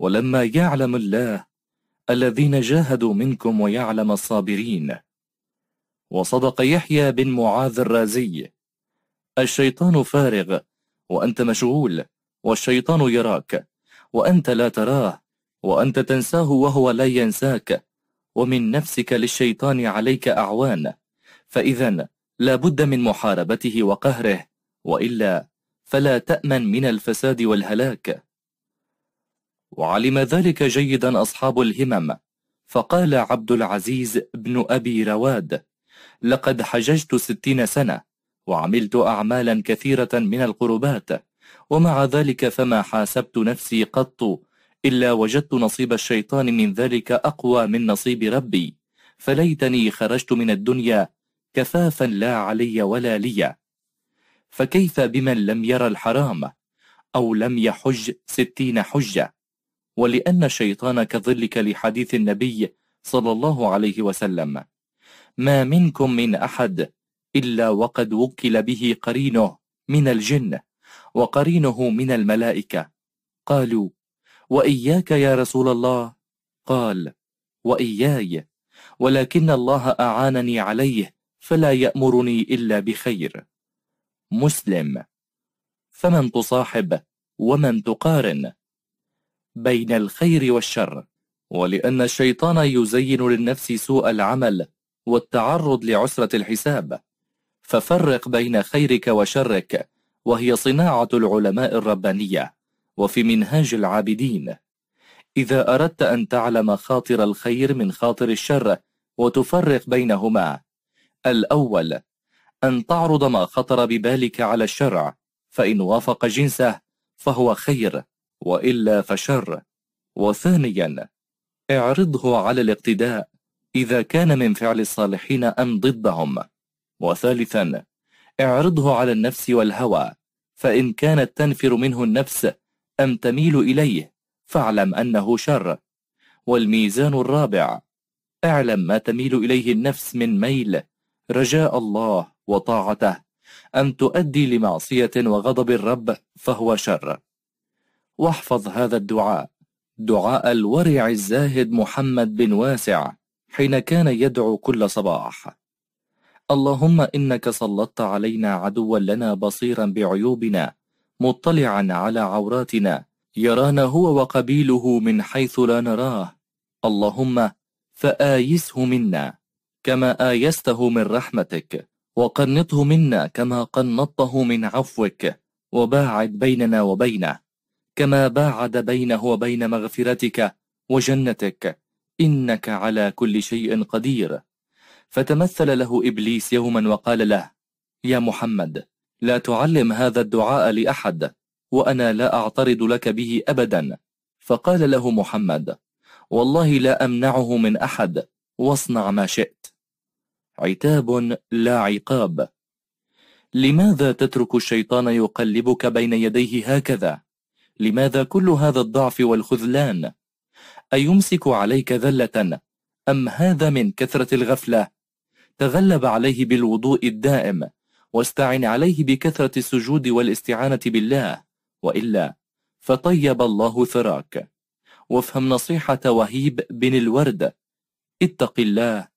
ولما يعلم الله الذين جاهدوا منكم ويعلم الصابرين. وصدق يحيى بن معاذ الرازي. الشيطان فارغ وأنت مشغول والشيطان يراك وأنت لا تراه وأنت تنساه وهو لا ينساك. ومن نفسك للشيطان عليك أعوان. فإذا لا بد من محاربته وقهره وإلا فلا تأمن من الفساد والهلاك. وعلم ذلك جيدا أصحاب الهمم. فقال عبد العزيز بن أبي رواد لقد حججت ستين سنة وعملت أعمالا كثيرة من القربات ومع ذلك فما حاسبت نفسي قط إلا وجدت نصيب الشيطان من ذلك أقوى من نصيب ربي فليتني خرجت من الدنيا كفافا لا علي ولا لي. فكيف بمن لم يرى الحرام أو لم يحج ستين حجة؟ ولأن الشيطان كظلك لحديث النبي صلى الله عليه وسلم. ما منكم من أحد إلا وقد وكل به قرينه من الجن وقرينه من الملائكة. قالوا وإياك يا رسول الله؟ قال وإياي ولكن الله أعانني عليه فلا يأمرني إلا بخير. مسلم فمن تصاحب ومن تقارن. بين الخير والشر ولأن الشيطان يزين للنفس سوء العمل والتعرض لعسرة الحساب. ففرق بين خيرك وشرك وهي صناعة العلماء الربانية وفي منهاج العابدين. إذا أردت أن تعلم خاطر الخير من خاطر الشر وتفرق بينهما. الأول أن تعرض ما خطر ببالك على الشرع فإن وافق جنسه فهو خير. وإلا فشر. وثانيا اعرضه على الاقتداء إذا كان من فعل الصالحين أم ضدهم. وثالثا اعرضه على النفس والهوى فإن كانت تنفر منه النفس أم تميل إليه فاعلم أنه شر. والميزان الرابع اعلم ما تميل إليه النفس من ميل. رجاء الله وطاعته. أم تؤدي لمعصية وغضب الرب فهو شر. واحفظ هذا الدعاء. دعاء الورع الزاهد محمد بن واسع حين كان يدعو كل صباح. اللهم إنك سلطت علينا عدوا لنا بصيرا بعيوبنا مطلعا على عوراتنا يرانا هو وقبيله من حيث لا نراه. اللهم فآيسه منا كما آيسته من رحمتك وقنطه منا كما قنطته من عفوك وباعد بيننا وبينه. كما باعد بينه وبين مغفرتك وجنتك إنك على كل شيء قدير. فتمثل له إبليس يوما وقال له يا محمد لا تعلم هذا الدعاء لأحد وأنا لا أعترض لك به أبدا. فقال له محمد والله لا أمنعه من أحد واصنع ما شئت. عتاب لا عقاب. لماذا تترك الشيطان يقلبك بين يديه هكذا؟ لماذا كل هذا الضعف والخذلان؟ أيمسك عليك ذلة أم هذا من كثرة الغفلة؟ تغلب عليه بالوضوء الدائم واستعن عليه بكثرة السجود والاستعانة بالله وإلا فطيب الله ثراك. وافهم نصيحة وهيب بن الورد اتق الله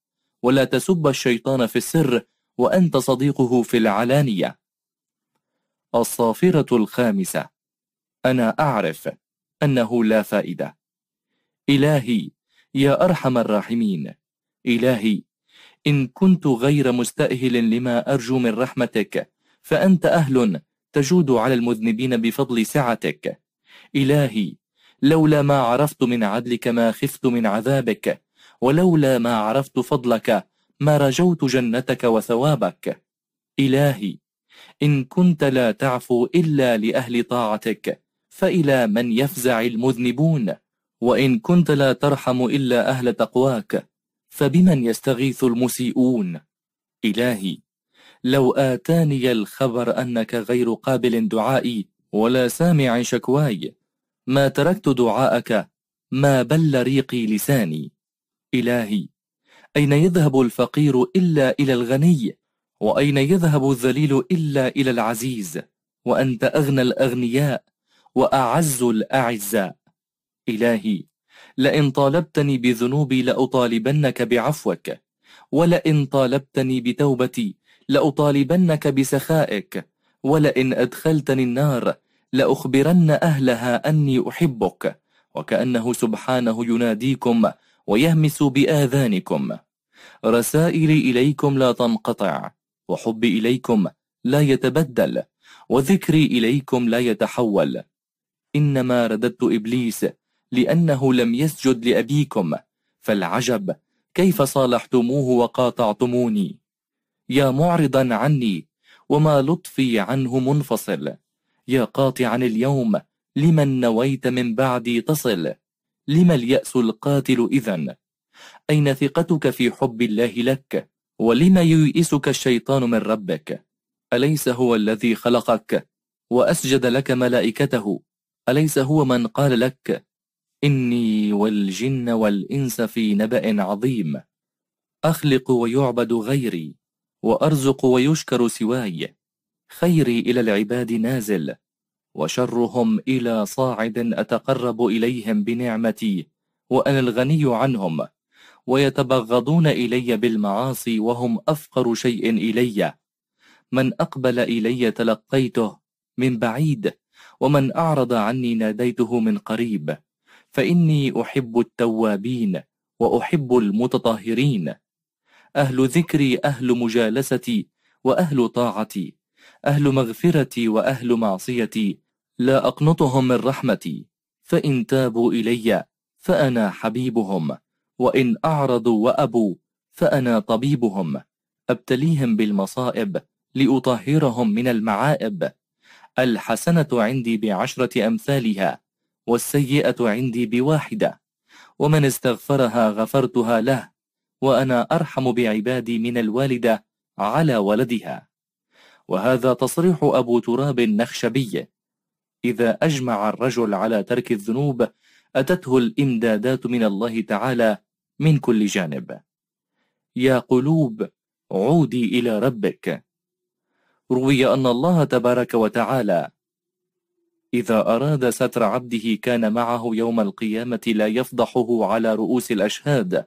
ولا تسب الشيطان في السر وأنت صديقه في العلانية. الصافرة الخامسة أنا أعرف أنه لا فائدة. إلهي يا أرحم الراحمين. إلهي إن كنت غير مستأهل لما أرجو من رحمتك فأنت أهل تجود على المذنبين بفضل سعتك. إلهي لولا ما عرفت من عدلك ما خفت من عذابك ولولا ما عرفت فضلك ما رجوت جنتك وثوابك. إلهي إن كنت لا تعفو إلا لأهل طاعتك فإلى من يفزع المذنبون وإن كنت لا ترحم إلا أهل تقواك فبمن يستغيث المسيئون؟ إلهي لو آتاني الخبر أنك غير قابل دعائي ولا سامع شكواي ما تركت دعاءك ما بل ريقي لساني. إلهي أين يذهب الفقير إلا إلى الغني؟ وأين يذهب الذليل إلا إلى العزيز؟ وأنت أغنى الأغنياء وأعز الأعزاء. إلهي لئن طالبتني بذنوبي لأطالبنك بعفوك. ولئن طالبتني بتوبتي لأطالبنك بسخائك. ولئن أدخلتني النار لأخبرن أهلها أني أحبك. وكأنه سبحانه يناديكم ويهمس بآذانكم. رسائلي إليكم لا تنقطع وحبي إليكم لا يتبدل وذكري إليكم لا يتحول. إنما رددت إبليس لأنه لم يسجد لأبيكم. فالعجب كيف صالحتموه وقاطعتموني؟ يا معرضا عني وما لطفي عنه منفصل. يا قاطعا اليوم لمن نويت من بعدي تصل؟ لما اليأس القاتل إذا أين ثقتك في حب الله لك؟ ولم ييئسك الشيطان من ربك؟ أليس هو الذي خلقك؟ وأسجد لك ملائكته. أليس هو من قال لك إني والجن والإنس في نبأ عظيم أخلق ويعبد غيري وأرزق ويشكر سواي خيري إلى العباد نازل وشرهم إلى صاعد أتقرب إليهم بنعمتي وأنا الغني عنهم ويتبغضون إلي بالمعاصي وهم أفقر شيء إلي من أقبل إلي تلقيته من بعيد ومن أعرض عني ناديته من قريب فإني أحب التوابين وأحب المتطهرين. أهل ذكري أهل مجالستي وأهل طاعتي أهل مغفرتي وأهل معصيتي لا أقنطهم من رحمتي. فإن تابوا إلي فأنا حبيبهم وإن أعرضوا وأبوا فأنا طبيبهم. أبتليهم بالمصائب لأطهرهم من المعائب. الحسنة عندي بعشرة أمثالها والسيئة عندي بواحدة. ومن استغفرها غفرتها له وأنا أرحم بعبادي من الوالدة على ولدها. وهذا تصريح أبو تراب النخشبي. إذا أجمع الرجل على ترك الذنوب أتته الإمدادات من الله تعالى من كل جانب. يا قلوب عودي إلى ربك. روي أن الله تبارك وتعالى إذا أراد ستر عبده كان معه يوم القيامة لا يفضحه على رؤوس الأشهاد.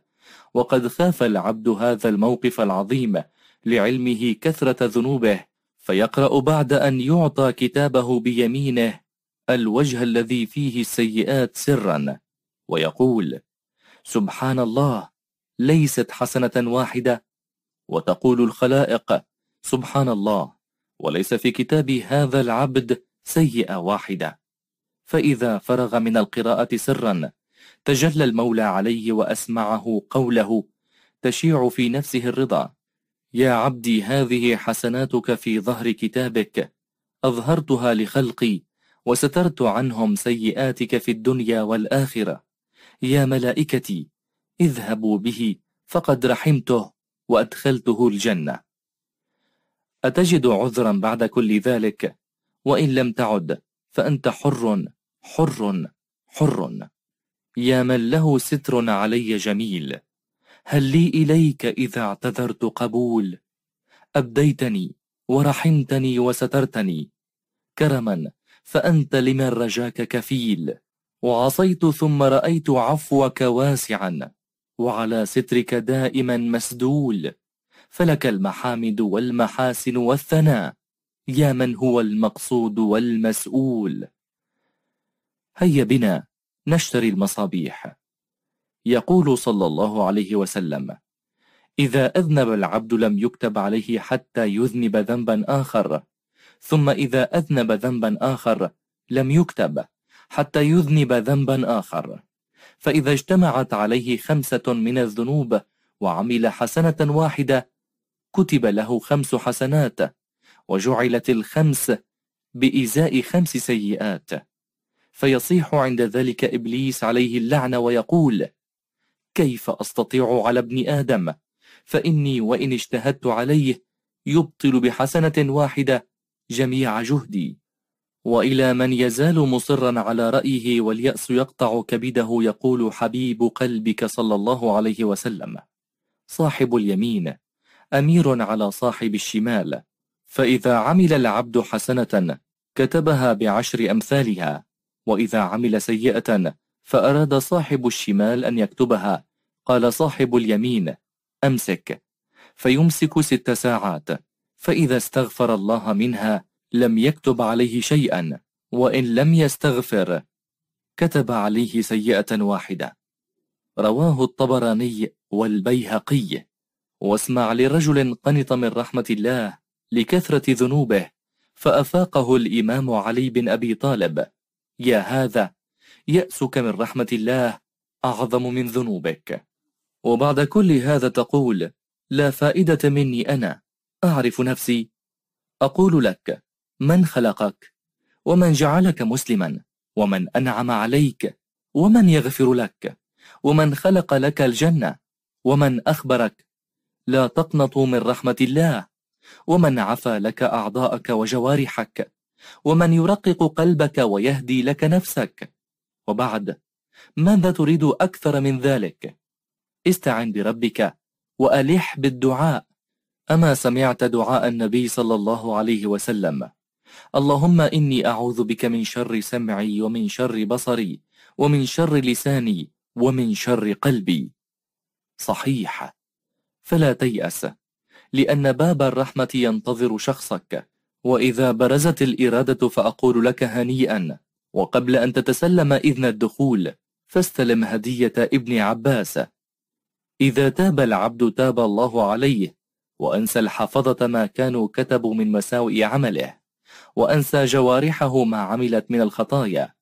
وقد خاف العبد هذا الموقف العظيم لعلمه كثرة ذنوبه فيقرأ بعد أن يعطى كتابه بيمينه الوجه الذي فيه السيئات سرا ويقول سبحان الله ليست حسنة واحدة. وتقول الخلائق سبحان الله. وليس في كتاب هذا العبد سيئة واحدة. فإذا فرغ من القراءة سرا تجلى المولى عليه وأسمعه قوله تشيع في نفسه الرضا. يا عبدي هذه حسناتك في ظهر كتابك. أظهرتها لخلقي وسترت عنهم سيئاتك في الدنيا والآخرة. يا ملائكتي اذهبوا به فقد رحمته وأدخلته الجنة. أتجد عذرا بعد كل ذلك؟ وإن لم تعد فأنت حر حر حر. يا من له ستر علي جميل هل لي إليك إذا اعتذرت قبول؟ أبديتني ورحمتني وسترتني. كرما فأنت لمن رجاك كفيل. وعصيت ثم رأيت عفوك واسعا. وعلى سترك دائما مسدول. فلك المحامد والمحاسن والثناء يا من هو المقصود والمسؤول. هيا بنا نشتري المصابيح. يقول صلى الله عليه وسلم إذا أذنب العبد لم يكتب عليه حتى يذنب ذنبا آخر ثم إذا أذنب ذنبا آخر لم يكتب حتى يذنب ذنبا آخر. فإذا اجتمعت عليه خمسة من الذنوب وعمل حسنة واحدة كتب له خمس حسنات وجعلت الخمس بإزاء خمس سيئات. فيصيح عند ذلك إبليس عليه اللعنة ويقول كيف أستطيع على ابن آدم؟ فإني وإن اجتهدت عليه يبطل بحسنة واحدة جميع جهدي. وإلى من يزال مصرا على رأيه واليأس يقطع كبده يقول حبيب قلبك صلى الله عليه وسلم. صاحب اليمين. أمير على صاحب الشمال. فإذا عمل العبد حسنة كتبها بعشر أمثالها. وإذا عمل سيئة فأراد صاحب الشمال أن يكتبها. قال صاحب اليمين أمسك. فيمسك ست ساعات. فإذا استغفر الله منها لم يكتب عليه شيئا. وإن لم يستغفر كتب عليه سيئة واحدة. رواه الطبراني والبيهقي. واسمع لرجل قنط من رحمة الله لكثرة ذنوبه فأفاقه الإمام علي بن أبي طالب. يا هذا يأسك من رحمة الله أعظم من ذنوبك. وبعد كل هذا تقول لا فائدة مني أنا أعرف نفسي. أقول لك من خلقك؟ ومن جعلك مسلما؟ ومن أنعم عليك؟ ومن يغفر لك؟ ومن خلق لك الجنة؟ ومن أخبرك لا تقنطوا من رحمة الله. ومن عفى لك أعضاءك وجوارحك. ومن يرقق قلبك ويهدي لك نفسك. وبعد ماذا تريد أكثر من ذلك؟ استعن بربك وألح بالدعاء. أما سمعت دعاء النبي صلى الله عليه وسلم. اللهم إني أعوذ بك من شر سمعي ومن شر بصري ومن شر لساني ومن شر قلبي. صحيح. فلا تيأس لأن باب الرحمة ينتظر شخصك وإذا برزت الإرادة فأقول لك هنيئا وقبل أن تتسلم إذن الدخول فاستلم هدية ابن عباس. إذا تاب العبد تاب الله عليه وأنسى الحفظة ما كانوا كتبوا من مساوئ عمله وأنسى جوارحه ما عملت من الخطايا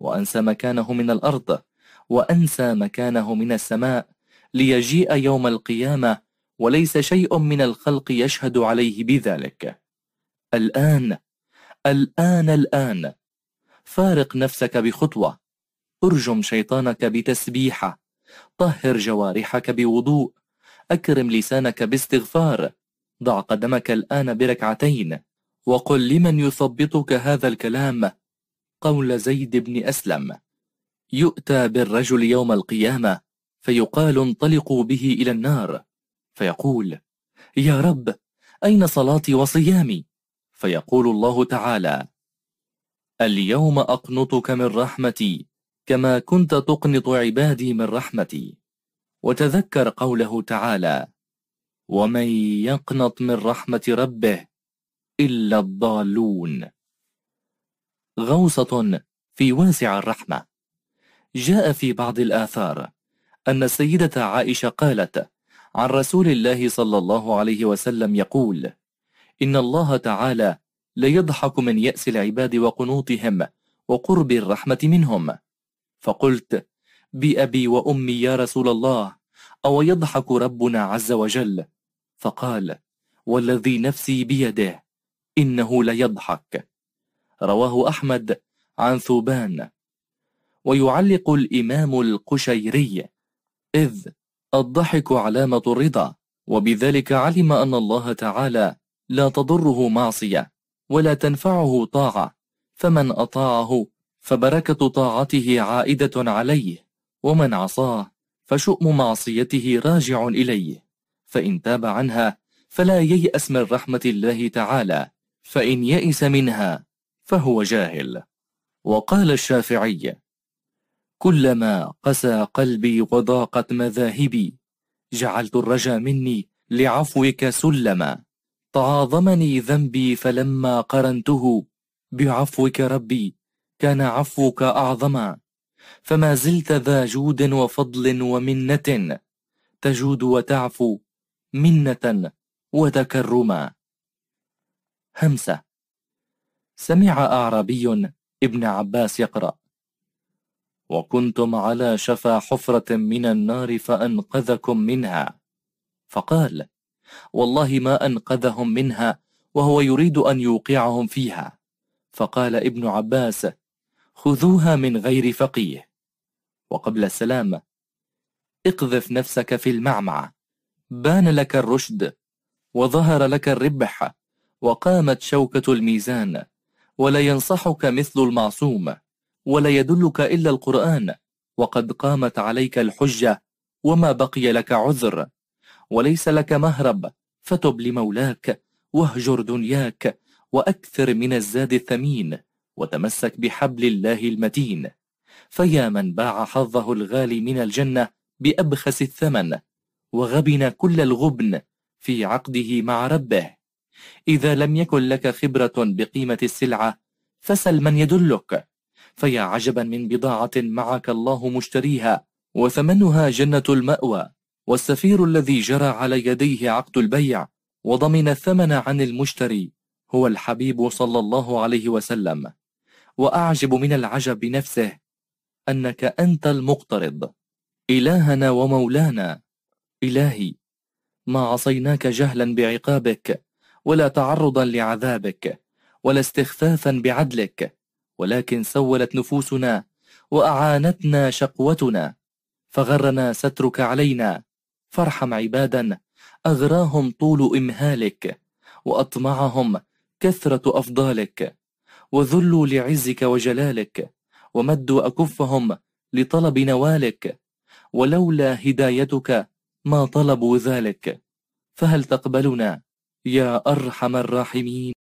وأنسى مكانه من الأرض وأنسى مكانه من السماء ليجيء يوم القيامة وليس شيء من الخلق يشهد عليه بذلك. الآن الآن الآن. فارق نفسك بخطوة. أرجم شيطانك بتسبيحة طهر جوارحك بوضوء. أكرم لسانك باستغفار. ضع قدمك الآن بركعتين. وقل لمن يثبطك هذا الكلام؟ قول زيد بن أسلم. يؤتى بالرجل يوم القيامة فيقال انطلقوا به إلى النار. فيقول يا رب أين صلاتي وصيامي؟ فيقول الله تعالى اليوم أقنطك من رحمتي كما كنت تقنط عبادي من رحمتي. وتذكر قوله تعالى ومن يقنط من رحمة ربه إلا الضالون. غوصة في واسع الرحمة. جاء في بعض الآثار أن السيدة عائشة قالت عن رسول الله صلى الله عليه وسلم يقول إن الله تعالى ليضحك من يأس العباد وقنوطهم وقرب الرحمة منهم. فقلت بأبي وأمي يا رسول الله أو يضحك ربنا عز وجل؟ فقال والذي نفسي بيده إنه ليضحك. رواه أحمد عن ثوبان. ويعلق الإمام القشيري إذ الضحك علامة الرضا وبذلك علم أن الله تعالى لا تضره معصية ولا تنفعه طاعة فمن أطاعه فبركة طاعته عائدة عليه ومن عصاه فشؤم معصيته راجع إليه فإن تاب عنها فلا ييأس من رحمة الله تعالى فإن يئس منها فهو جاهل. وقال الشافعي كلما قسى قلبي وضاقت مذاهبي. جعلت الرجا مني لعفوك سلما. تعاظمني ذنبي فلما قرنته. بعفوك ربي كان عفوك أعظما. فما زلت ذا جود وفضل ومنة. تجود وتعفو منة وتكرما. همسة. سمع أعرابي ابن عباس يقرأ. وكنتم على شفا حفرة من النار فأنقذكم منها. فقال والله ما أنقذهم منها وهو يريد أن يوقعهم فيها. فقال ابن عباس خذوها من غير فقيه. وقبل السلام اقذف نفسك في المعمعة. بان لك الرشد وظهر لك الربح وقامت شوكة الميزان ولا ينصحك مثل المعصوم. ولا يدلك إلا القرآن وقد قامت عليك الحجة وما بقي لك عذر. وليس لك مهرب فتب لمولاك واهجر دنياك وأكثر من الزاد الثمين وتمسك بحبل الله المتين. فيا من باع حظه الغالي من الجنة بأبخس الثمن وغبن كل الغبن في عقده مع ربه. إذا لم يكن لك خبرة بقيمة السلعة فسل من يدلك. فيا عجبا من بضاعة معك الله مشتريها وثمنها جنة المأوى والسفير الذي جرى على يديه عقد البيع وضمن الثمن عن المشتري هو الحبيب صلى الله عليه وسلم. وأعجب من العجب نفسه أنك أنت المقترض. إلهنا ومولانا. إلهي ما عصيناك جهلا بعقابك ولا تعرضا لعذابك ولا استخفافا بعدلك. ولكن سولت نفوسنا وأعانتنا شقوتنا. فغرنا سترك علينا. فارحم عبادا أغراهم طول إمهالك وأطمعهم كثرة أفضالك. وذلوا لعزك وجلالك ومدوا أكفهم لطلب نوالك. ولولا هدايتك ما طلبوا ذلك. فهل تقبلنا يا أرحم الراحمين؟